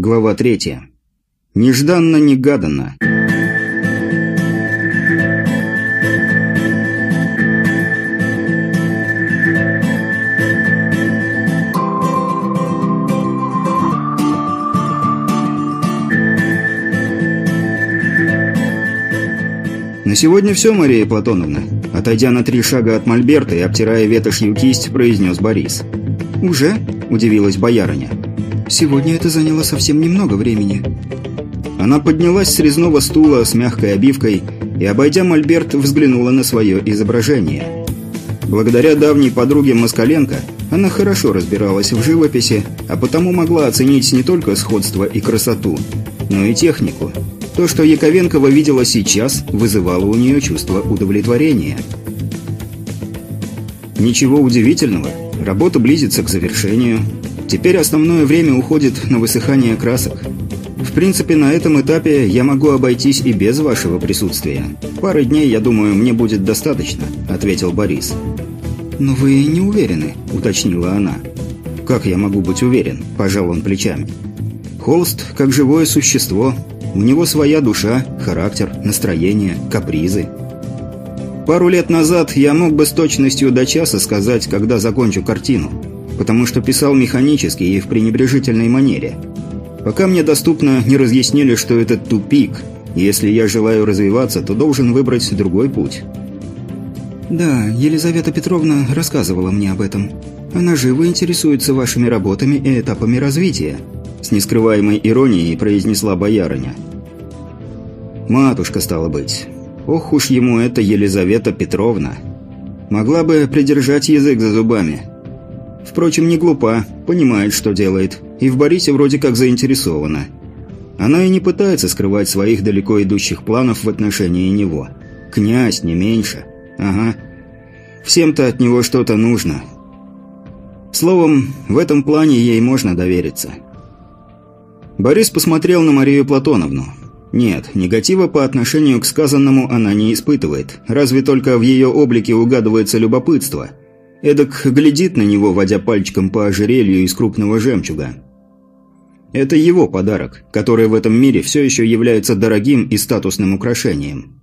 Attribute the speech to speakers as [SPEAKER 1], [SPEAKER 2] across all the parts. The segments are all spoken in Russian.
[SPEAKER 1] Глава третья. Нежданно-негаданно. На сегодня все, Мария Платоновна. Отойдя на три шага от Мольберта и обтирая ветошью кисть, произнес Борис.
[SPEAKER 2] «Уже?» – удивилась боярыня. «Сегодня это заняло совсем немного времени».
[SPEAKER 1] Она поднялась с резного стула с мягкой обивкой и, обойдя Мольберт, взглянула на свое изображение. Благодаря давней подруге Москаленко она хорошо разбиралась в живописи, а потому могла оценить не только сходство и красоту, но и технику. То, что Яковенкова видела сейчас, вызывало у нее чувство удовлетворения. Ничего удивительного, работа близится к завершению. Теперь основное время уходит на высыхание красок. В принципе, на этом этапе я могу обойтись и без вашего присутствия. Пары дней, я думаю, мне будет достаточно», — ответил Борис.
[SPEAKER 2] «Но вы не уверены», —
[SPEAKER 1] уточнила она. «Как я могу быть уверен?» – пожал он плечами. «Холст, как живое существо, у него своя душа, характер, настроение, капризы. Пару лет назад я мог бы с точностью до часа сказать, когда закончу картину, потому что писал механически и в пренебрежительной манере. Пока мне доступно не разъяснили, что это тупик, если я желаю развиваться, то должен выбрать другой путь.
[SPEAKER 2] «Да, Елизавета Петровна рассказывала мне об этом. Она живо интересуется вашими работами и этапами развития»,
[SPEAKER 1] с нескрываемой иронией произнесла боярыня. «Матушка, стала быть. Ох уж ему это Елизавета Петровна. Могла бы придержать язык за зубами. Впрочем, не глупа, понимает, что делает, и в Борисе вроде как заинтересована. Она и не пытается скрывать своих далеко идущих планов в отношении него. Князь, не меньше. Ага. Всем-то от него что-то нужно. Словом, в этом плане ей можно довериться». Борис посмотрел на Марию Платоновну. Нет, негатива по отношению к сказанному она не испытывает, разве только в ее облике угадывается любопытство. Эдак глядит на него, водя пальчиком по ожерелью из крупного жемчуга. Это его подарок, который в этом мире все еще является дорогим и статусным украшением.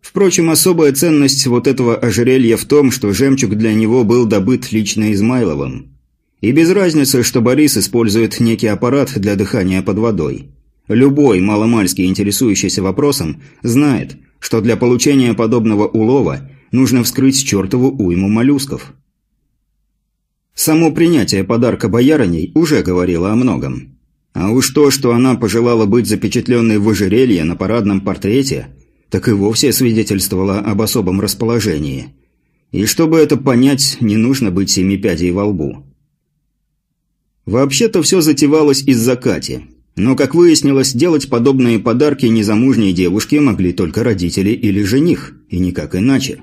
[SPEAKER 1] Впрочем, особая ценность вот этого ожерелья в том, что жемчуг для него был добыт лично Измайловым. И без разницы, что Борис использует некий аппарат для дыхания под водой. Любой маломальски интересующийся вопросом знает, что для получения подобного улова нужно вскрыть чертову уйму моллюсков. Само принятие подарка боярыней уже говорило о многом. А уж то, что она пожелала быть запечатленной в ожерелье на парадном портрете, так и вовсе свидетельствовало об особом расположении. И чтобы это понять, не нужно быть семи пядей во лбу. Вообще-то все затевалось из-за Кати. Но, как выяснилось, делать подобные подарки незамужней девушке могли только родители или жених, и никак иначе.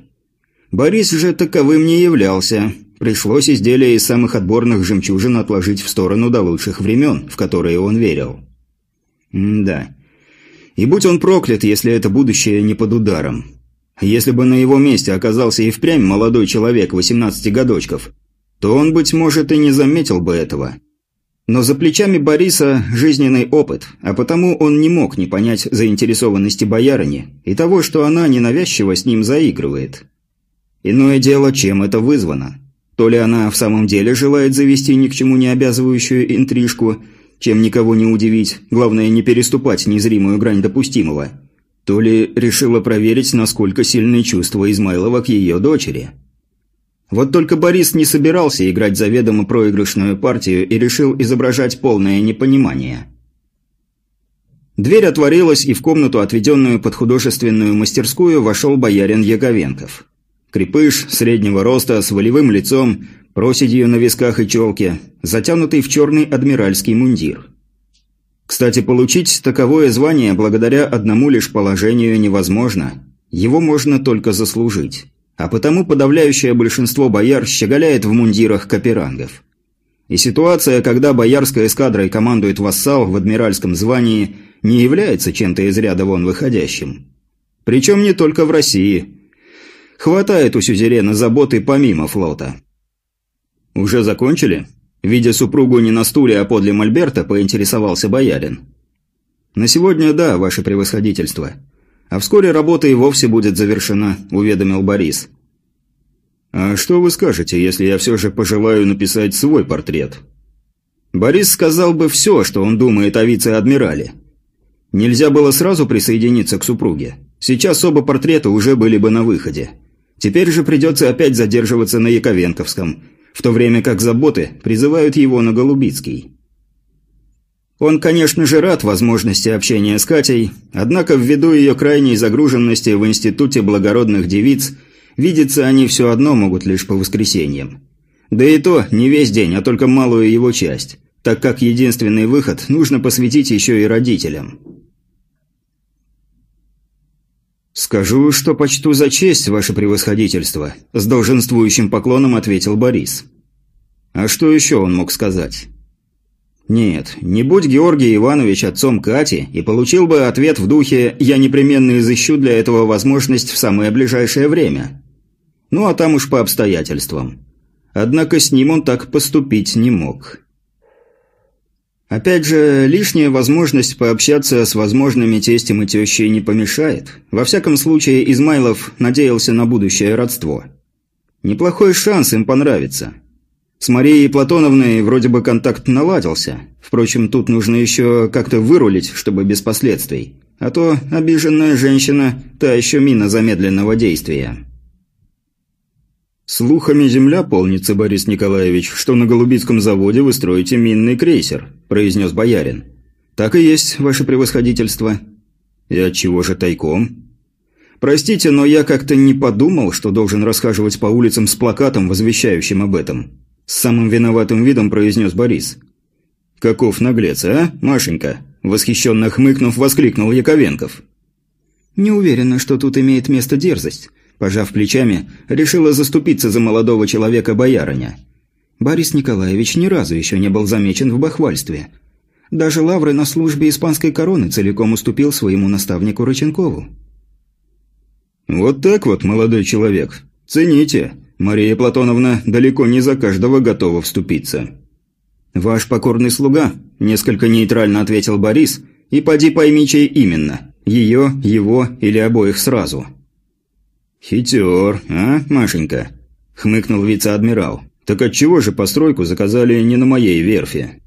[SPEAKER 1] Борис же таковым не являлся. Пришлось изделия из самых отборных жемчужин отложить в сторону до лучших времен, в которые он верил. М да. И будь он проклят, если это будущее не под ударом. Если бы на его месте оказался и впрямь молодой человек 18 годочков, то он, быть может, и не заметил бы этого. Но за плечами Бориса жизненный опыт, а потому он не мог не понять заинтересованности боярыни и того, что она ненавязчиво с ним заигрывает. Иное дело, чем это вызвано. То ли она в самом деле желает завести ни к чему не обязывающую интрижку, чем никого не удивить, главное не переступать незримую грань допустимого, то ли решила проверить, насколько сильны чувства Измайлова к ее дочери – вот только Борис не собирался играть заведомо проигрышную партию и решил изображать полное непонимание. Дверь отворилась, и в комнату, отведенную под художественную мастерскую, вошел боярин Яковенков. Крепыш, среднего роста, с волевым лицом, проседью на висках и челке, затянутый в черный адмиральский мундир. Кстати, получить таковое звание благодаря одному лишь положению невозможно. Его можно только заслужить а потому подавляющее большинство бояр щеголяет в мундирах каперангов. И ситуация, когда боярская эскадрой командует вассал в адмиральском звании, не является чем-то из ряда вон выходящим. Причем не только в России. Хватает у сюзерена заботы помимо флота. «Уже закончили?» Видя супругу не на стуле, а подле мольберта, поинтересовался боярин. «На сегодня да, ваше превосходительство. А вскоре работа и вовсе будет завершена», – уведомил Борис. «А что вы скажете, если я все же пожелаю написать свой портрет?» Борис сказал бы все, что он думает о вице-адмирале. Нельзя было сразу присоединиться к супруге. Сейчас оба портрета уже были бы на выходе. Теперь же придется опять задерживаться на Яковенковском, в то время как заботы призывают его на Голубицкий. Он, конечно же, рад возможности общения с Катей, однако ввиду ее крайней загруженности в Институте благородных девиц, видеться они все одно могут лишь по воскресеньям. Да и то не весь день, а только малую его часть, так как единственный выход нужно посвятить еще и родителям. «Скажу, что почту за честь, ваше превосходительство», – с долженствующим поклоном ответил Борис. А что еще он мог сказать? Нет, не будь Георгий Иванович отцом Кати и получил бы ответ в духе «я непременно изыщу для этого возможность в самое ближайшее время». Ну а там уж по обстоятельствам. Однако с ним он так поступить не мог. Опять же, лишняя возможность пообщаться с возможными тестем и тещей не помешает. Во всяком случае, Измайлов надеялся на будущее родство. Неплохой шанс им понравиться. С Марией Платоновной вроде бы контакт наладился. Впрочем, тут нужно еще как-то вырулить, чтобы без последствий. А то обиженная женщина – та еще мина замедленного действия. «Слухами земля полнится, Борис Николаевич, что на Голубицком заводе вы строите минный крейсер», – произнес боярин. «Так и есть, ваше превосходительство». «И от чего же тайком?» «Простите, но я как-то не подумал, что должен расхаживать по улицам с плакатом, возвещающим об этом. С самым виноватым видом произнес Борис. «Каков наглец, а, Машенька?» Восхищенно хмыкнув, воскликнул Яковенков.
[SPEAKER 2] «Не уверена, что тут имеет место дерзость». Пожав плечами, решила заступиться за молодого человека боярыня. Борис Николаевич ни разу еще не был замечен в бахвальстве. Даже лавры на службе испанской короны целиком уступил своему наставнику Рыченкову.
[SPEAKER 1] «Вот так вот, молодой человек. Цените. Мария Платоновна далеко не за каждого готова вступиться».
[SPEAKER 2] «Ваш покорный слуга», – несколько нейтрально ответил Борис, – «и поди пойми, чей именно. Ее, его или обоих сразу».
[SPEAKER 1] «Хитер, а, Машенька?» – хмыкнул вице-адмирал. «Так отчего же постройку заказали не на моей верфи?»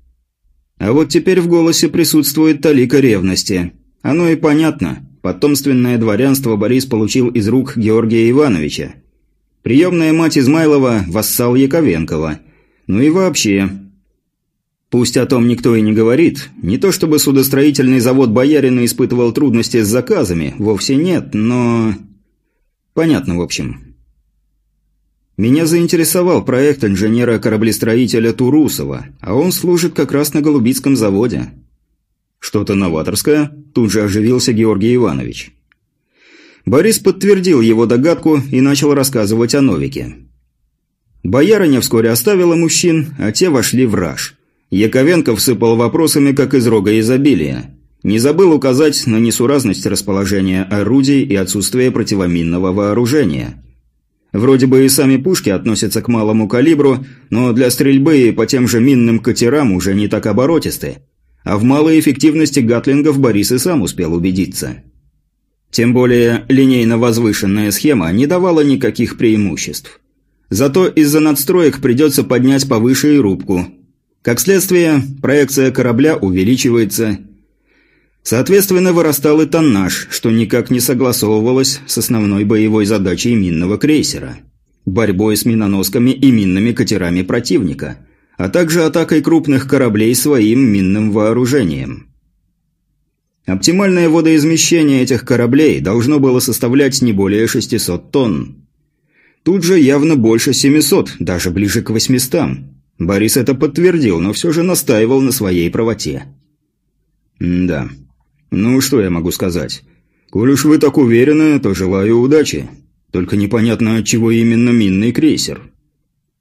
[SPEAKER 1] А вот теперь в голосе присутствует талика ревности. Оно и понятно. Потомственное дворянство Борис получил из рук Георгия Ивановича, Приемная мать Измайлова – вассал Яковенкова. Ну и вообще. Пусть о том никто и не говорит. Не то чтобы судостроительный завод Боярина испытывал трудности с заказами, вовсе нет, но... Понятно, в общем. Меня заинтересовал проект инженера-кораблестроителя Турусова, а он служит как раз на Голубицком заводе. Что-то новаторское? Тут же оживился Георгий Иванович. Борис подтвердил его догадку и начал рассказывать о Новике. Боярыня вскоре оставила мужчин, а те вошли в раж. Яковенко всыпал вопросами, как из рога изобилия. Не забыл указать на несуразность расположения орудий и отсутствие противоминного вооружения. Вроде бы и сами пушки относятся к малому калибру, но для стрельбы по тем же минным катерам уже не так оборотисты. А в малой эффективности гатлингов Борис и сам успел убедиться. Тем более линейно возвышенная схема не давала никаких преимуществ. Зато из-за надстроек придется поднять повыше и рубку. Как следствие, проекция корабля увеличивается. Соответственно, вырастал и тоннаж, что никак не согласовывалось с основной боевой задачей минного крейсера – борьбой с миноносками и минными катерами противника, а также атакой крупных кораблей своим минным вооружением – Оптимальное водоизмещение этих кораблей должно было составлять не более 600 тонн. Тут же явно больше 700, даже ближе к 800. Борис это подтвердил, но все же настаивал на своей правоте. М да. Ну, что я могу сказать? Коль уж вы так уверены, то желаю удачи. Только непонятно, от чего именно минный крейсер.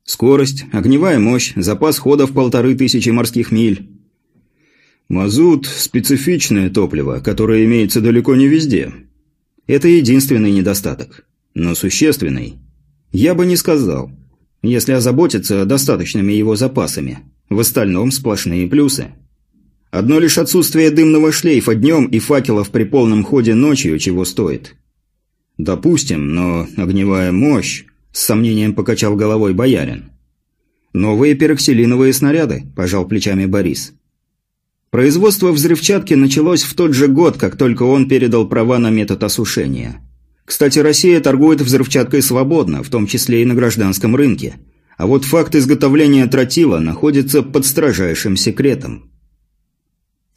[SPEAKER 1] Скорость, огневая мощь, запас хода в полторы тысячи морских миль. Мазут – специфичное топливо, которое имеется далеко не везде. Это единственный недостаток. Но существенный. Я бы не сказал. Если озаботиться достаточными его запасами. В остальном сплошные плюсы. Одно лишь отсутствие дымного шлейфа днем и факелов при полном ходе ночью чего стоит. Допустим, но огневая мощь, с сомнением покачал головой боярин. Новые пероксилиновые снаряды, пожал плечами Борис. Производство взрывчатки началось в тот же год, как только он передал права на метод осушения. Кстати, Россия торгует взрывчаткой свободно, в том числе и на гражданском рынке. А вот факт изготовления тротила находится под строжайшим секретом.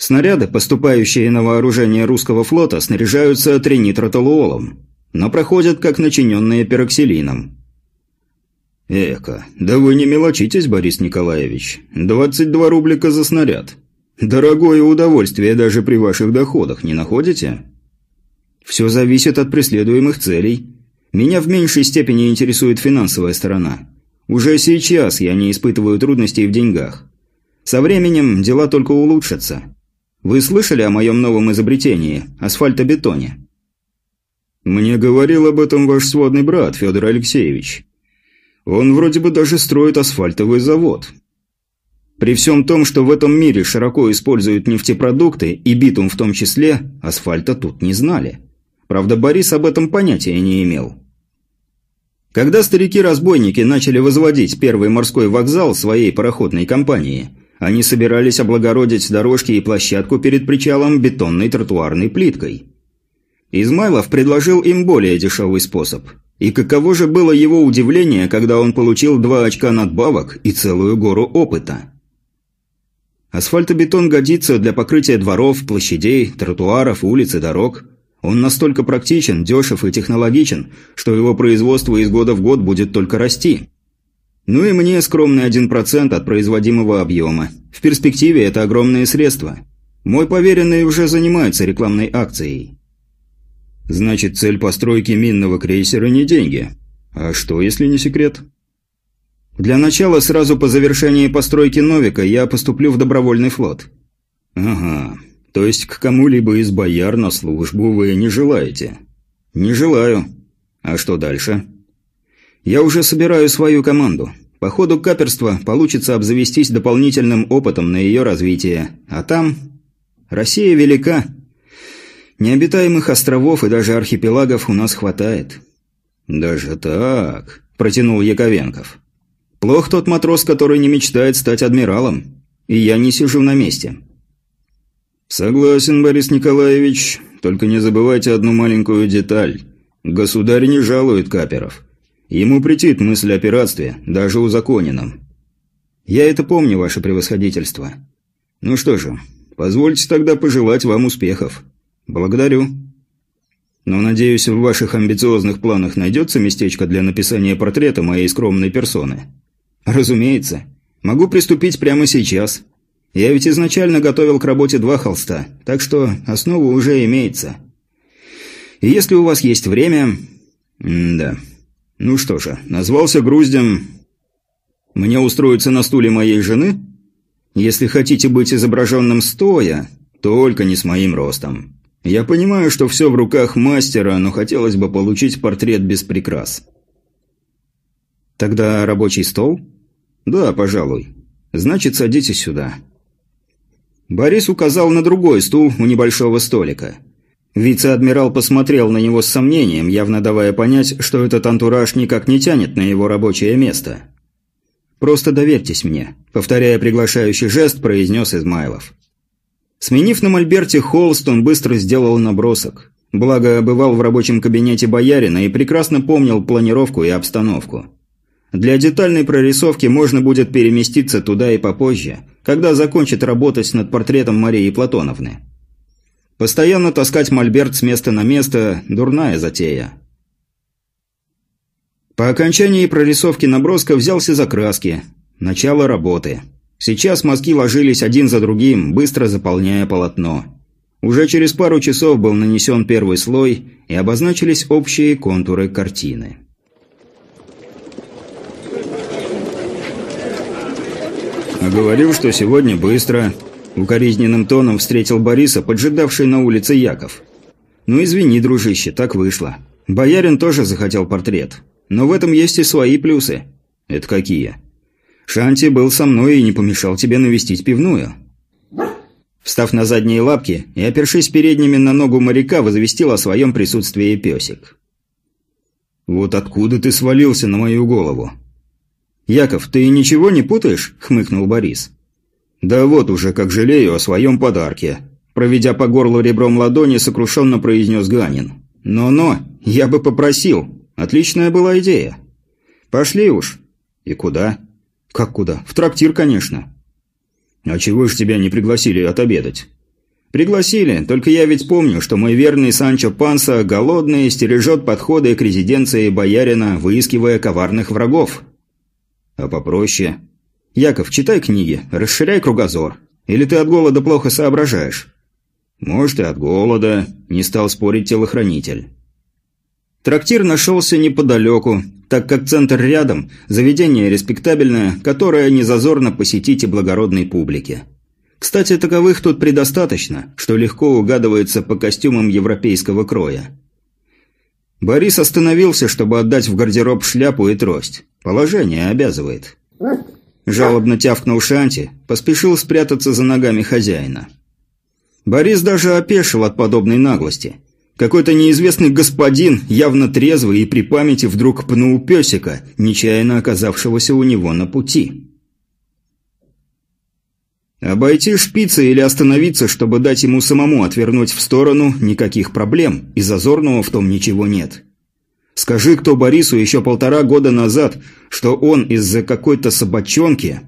[SPEAKER 1] Снаряды, поступающие на вооружение русского флота, снаряжаются тринитротолуолом, но проходят как начиненные пероксилином. «Эка, да вы не мелочитесь, Борис Николаевич. 22 рублика за снаряд. Дорогое удовольствие даже при ваших доходах, не находите?» Все зависит от преследуемых целей. Меня в меньшей степени интересует финансовая сторона. Уже сейчас я не испытываю трудностей в деньгах. Со временем дела только улучшатся. Вы слышали о моем новом изобретении – асфальтобетоне? Мне говорил об этом ваш сводный брат, Федор Алексеевич. Он вроде бы даже строит асфальтовый завод. При всем том, что в этом мире широко используют нефтепродукты, и битум в том числе, асфальта тут не знали. Правда, Борис об этом понятия не имел. Когда старики-разбойники начали возводить первый морской вокзал своей пароходной компании, они собирались облагородить дорожки и площадку перед причалом бетонной тротуарной плиткой. Измайлов предложил им более дешевый способ. И каково же было его удивление, когда он получил два очка надбавок и целую гору опыта. Асфальтобетон годится для покрытия дворов, площадей, тротуаров, улиц и дорог – он настолько практичен, дешев и технологичен, что его производство из года в год будет только расти. Ну и мне скромный 1% от производимого объема. В перспективе это огромные средства. Мой поверенный уже занимается рекламной акцией. Значит, цель постройки минного крейсера не деньги. А что, если не секрет? Для начала, сразу по завершении постройки Новика, я поступлю в добровольный флот. Ага. То есть к кому-либо из бояр на службу вы не желаете? Не желаю. А что дальше? Я уже собираю свою команду. По ходу каперства получится обзавестись дополнительным опытом на ее развитие. А там... Россия велика. Необитаемых островов и даже архипелагов у нас хватает. «Даже так?» – протянул Яковенков. «Плох тот матрос, который не мечтает стать адмиралом. И я не сижу на месте. «Согласен, Борис Николаевич, только не забывайте одну маленькую деталь. Государь не жалует каперов. Ему претит мысль о пиратстве, даже узаконенном. Я это помню, ваше превосходительство. Ну что же, позвольте тогда пожелать вам успехов. Благодарю. Но, надеюсь, в ваших амбициозных планах найдется местечко для написания портрета моей скромной персоны? Разумеется. Могу приступить прямо сейчас». Я ведь изначально готовил к работе два холста, так что основа уже имеется. И если у вас есть время... М да. Ну что же, назвался груздем... Мне устроиться на стуле моей жены? Если хотите быть изображенным стоя, только не с моим ростом. Я понимаю, что все в руках мастера, но хотелось бы получить портрет без прикрас. Тогда рабочий стол? Да, пожалуй. Значит, садитесь сюда. Борис указал на другой стул у небольшого столика. Вице-адмирал посмотрел на него с сомнением, явно давая понять, что этот антураж никак не тянет на его рабочее место. «Просто доверьтесь мне», — повторяя приглашающий жест, произнес Измайлов. Сменив на мольберте холст, он быстро сделал набросок. Благо, бывал в рабочем кабинете боярина и прекрасно помнил планировку и обстановку. Для детальной прорисовки можно будет переместиться туда и попозже, когда закончит работать над портретом Марии Платоновны. Постоянно таскать мольберт с места на место – дурная затея. По окончании прорисовки наброска взялся за краски. Начало работы. Сейчас мазки ложились один за другим, быстро заполняя полотно. Уже через пару часов был нанесен первый слой и обозначились общие контуры картины. Говорил, что сегодня быстро. Укоризненным тоном встретил Бориса, поджидавший на улице Яков. Ну извини, дружище, так вышло. Боярин тоже захотел портрет. Но в этом есть и свои плюсы. Это какие? Шанти был со мной и не помешал тебе навестить пивную». Встав на задние лапки и опершись передними на ногу моряка, возвестил о своем присутствии песик. «Вот откуда ты свалился на мою голову?» «Яков, ты ничего не путаешь?» – хмыкнул Борис. «Да вот уже как жалею о своем подарке», – проведя по горлу ребром ладони, сокрушенно произнес Ганин. «Но-но, я бы попросил. Отличная была идея. Пошли уж». «И куда?» «Как куда? В трактир, конечно». «А чего ж тебя не пригласили отобедать?» «Пригласили, только я ведь помню, что мой верный Санчо Панса голодный стережет подходы к резиденции боярина, выискивая коварных врагов». «А попроще?» «Яков, читай книги, расширяй кругозор. Или ты от голода плохо соображаешь?» «Может, и от голода», – не стал спорить телохранитель. Трактир нашелся неподалеку, так как центр рядом, заведение респектабельное, которое незазорно посетить и благородной публике. Кстати, таковых тут предостаточно, что легко угадывается по костюмам европейского кроя. Борис остановился, чтобы отдать в гардероб шляпу и трость. Положение обязывает. Жалобно тявкнул Шанти, поспешил спрятаться за ногами хозяина. Борис даже опешил от подобной наглости – какой-то неизвестный господин, явно трезвый и при памяти, вдруг пнул песика, нечаянно оказавшегося у него на пути. Обойти шпица или остановиться, чтобы дать ему самому отвернуть в сторону, никаких проблем, и зазорного в том ничего нет. Скажи кто Борису еще полтора года назад, что он из-за какой-то собачонки...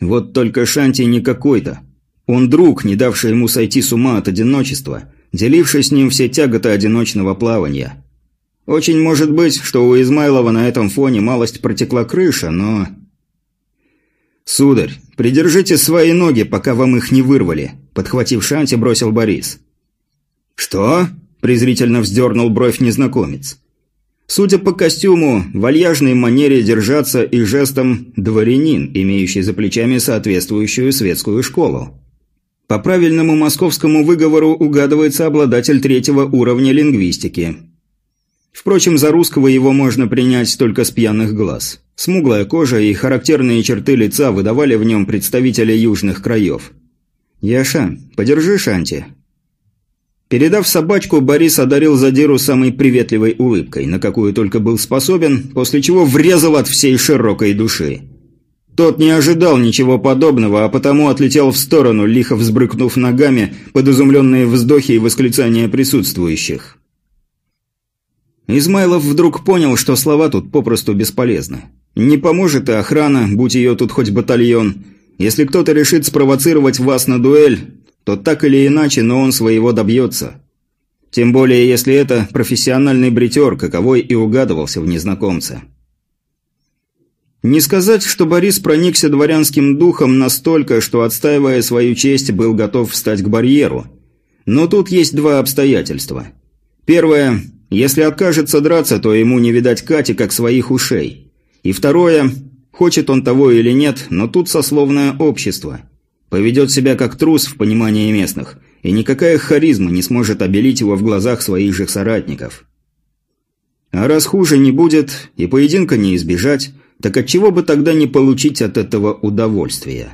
[SPEAKER 1] Вот только Шанти не какой-то. Он друг, не давший ему сойти с ума от одиночества, деливший с ним все тяготы одиночного плавания. Очень может быть, что у Измайлова на этом фоне малость протекла крыша, но... «Сударь, придержите свои ноги, пока вам их не вырвали», – подхватив шанти, бросил Борис. «Что?» – презрительно вздернул бровь незнакомец. Судя по костюму, вальяжной манере держаться и жестом «дворянин», имеющий за плечами соответствующую светскую школу. По правильному московскому выговору угадывается обладатель третьего уровня лингвистики. Впрочем, за русского его можно принять только с пьяных глаз. Смуглая кожа и характерные черты лица выдавали в нем представителя южных краев. «Яша, подержи Шанти». Передав собачку, Борис одарил задиру самой приветливой улыбкой, на какую только был способен, после чего врезал от всей широкой души. Тот не ожидал ничего подобного, а потому отлетел в сторону, лихо взбрыкнув ногами под изумленные вздохи и восклицания присутствующих. Измайлов вдруг понял, что слова тут попросту бесполезны. Не поможет и охрана, будь ее тут хоть батальон. Если кто-то решит спровоцировать вас на дуэль, то так или иначе, но он своего добьется. Тем более, если это профессиональный бритер, каковой и угадывался в незнакомце. Не сказать, что Борис проникся дворянским духом настолько, что, отстаивая свою честь, был готов встать к барьеру. Но тут есть два обстоятельства. Первое. Если откажется драться, то ему не видать Кати как своих ушей. И второе. Хочет он того или нет, но тут сословное общество. Поведет себя как трус в понимании местных, и никакая харизма не сможет обелить его в глазах своих же соратников. А раз хуже не будет, и поединка не избежать, так отчего бы тогда не получить от этого удовольствия?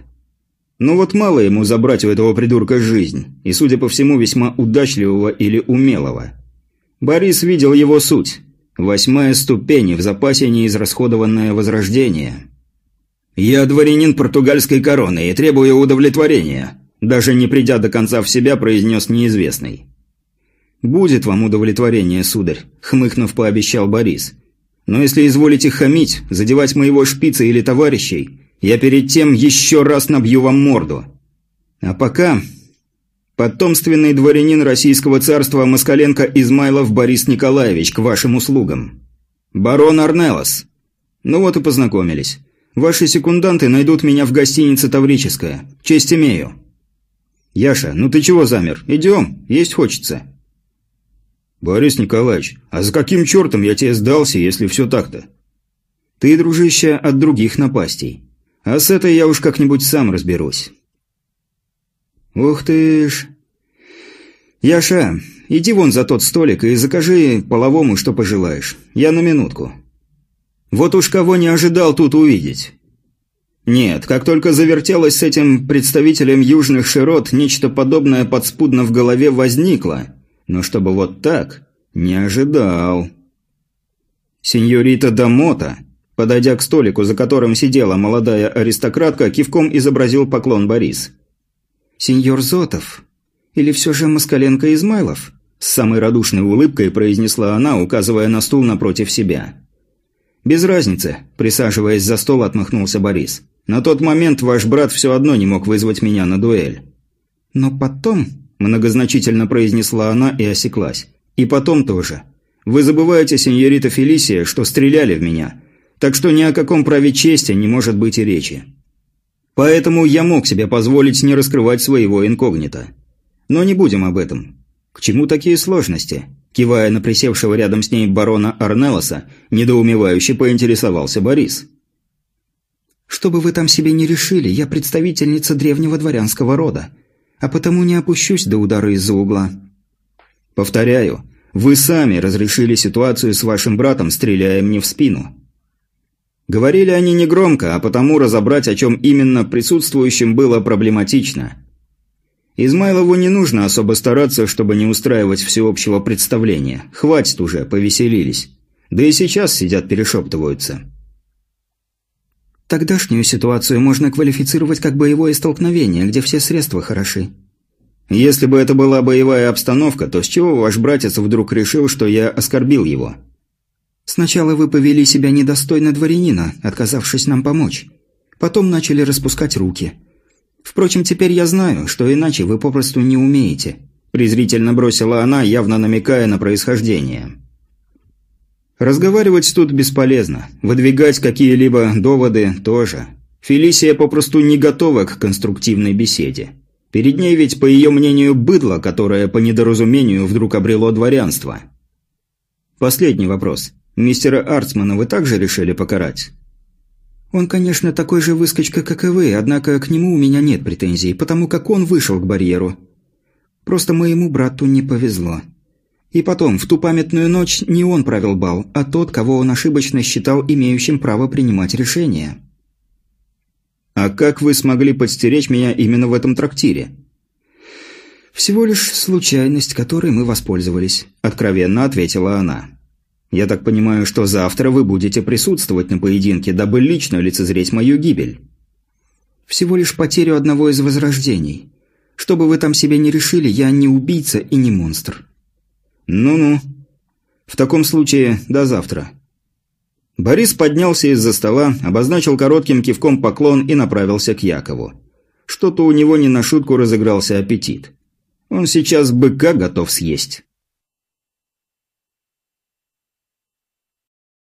[SPEAKER 1] Ну вот мало ему забрать у этого придурка жизнь, и, судя по всему, весьма удачливого или умелого. Борис видел его суть. Восьмая ступень в запасе неизрасходованное возрождение. «Я дворянин португальской короны и требую удовлетворения», даже не придя до конца в себя, произнес неизвестный. «Будет вам удовлетворение, сударь», — хмыкнув, пообещал Борис. Но если изволите хамить, задевать моего шпица или товарищей, я перед тем еще раз набью вам морду. А пока... Потомственный дворянин Российского царства Москаленко Измайлов Борис Николаевич к вашим услугам. Барон Арнелос. Ну вот и познакомились. Ваши секунданты найдут меня в гостинице «Таврическая». Честь имею. Яша, ну ты чего замер? Идем, есть хочется. «Борис Николаевич, а за каким чертом я тебе сдался, если все так-то?» «Ты, дружище, от других напастей. А с этой я уж как-нибудь сам разберусь». «Ух ты ж...» «Яша, иди вон за тот столик и закажи половому, что пожелаешь. Я на минутку». «Вот уж кого не ожидал тут увидеть». Нет, как только завертелось с этим представителем южных широт, нечто подобное подспудно в голове возникло. Но чтобы вот так, не ожидал. Сеньорита Дамота, подойдя к столику, за которым сидела молодая аристократка, кивком изобразил поклон Борис.
[SPEAKER 2] «Сеньор Зотов? Или все же Москаленко Измайлов?» С самой радушной улыбкой произнесла она, указывая на стул напротив себя. «Без разницы», – присаживаясь за стол, отмахнулся Борис. «На тот момент ваш брат все одно не мог вызвать меня на дуэль». «Но потом», – многозначительно произнесла она и осеклась. «И потом тоже. Вы забываете, сеньорита Фелисия, что стреляли в меня. Так что ни о каком праве чести не может быть и речи. Поэтому я мог себе позволить не раскрывать своего инкогнито. Но не будем об этом. К чему такие сложности?» Кивая на присевшего рядом с ней барона Арнелоса, недоумевающе поинтересовался Борис. «Что бы вы там себе не решили, я представительница древнего дворянского рода, а потому не опущусь до удара из-за угла». «Повторяю, вы сами разрешили ситуацию с вашим братом, стреляя мне в спину». Говорили они негромко, а потому разобрать, о чем именно присутствующим было проблематично – Измайлову не нужно особо стараться, чтобы не устраивать всеобщего представления. Хватит уже, повеселились. Да и сейчас сидят перешептываются. Тогдашнюю ситуацию можно квалифицировать как боевое столкновение, где все средства хороши. Если бы это была боевая обстановка, то с чего ваш братец вдруг решил, что я оскорбил его? Сначала вы повели себя недостойно дворянина, отказавшись нам помочь. Потом начали распускать руки – Впрочем, теперь я знаю, что иначе вы попросту не умеете», – презрительно бросила она, явно намекая на происхождение. Разговаривать тут бесполезно, выдвигать какие-либо доводы тоже. Фелисия попросту не готова к конструктивной беседе. Перед ней ведь, по ее мнению, быдло, которое по недоразумению вдруг обрело дворянство. Последний вопрос. Мистера Арцмана вы также решили покарать? Он, конечно, такой же выскочка, как и вы, однако к нему у меня нет претензий, потому как он вышел к барьеру. Просто моему брату не повезло. И потом, в ту памятную ночь не он правил бал, а тот, кого он ошибочно считал имеющим право принимать решения. «А как вы смогли подстеречь меня именно в этом трактире?» «Всего лишь случайность, которой мы воспользовались», – откровенно ответила она. Я так понимаю, что завтра вы будете присутствовать на поединке, дабы лично лицезреть мою гибель. Всего лишь потерю одного из возрождений. Что бы вы там себе не решили, я не убийца и не монстр. Ну-ну. В таком случае, до завтра. Борис поднялся из-за стола, обозначил коротким кивком поклон и направился к Якову. Что-то у него не на шутку разыгрался аппетит. Он сейчас быка готов съесть.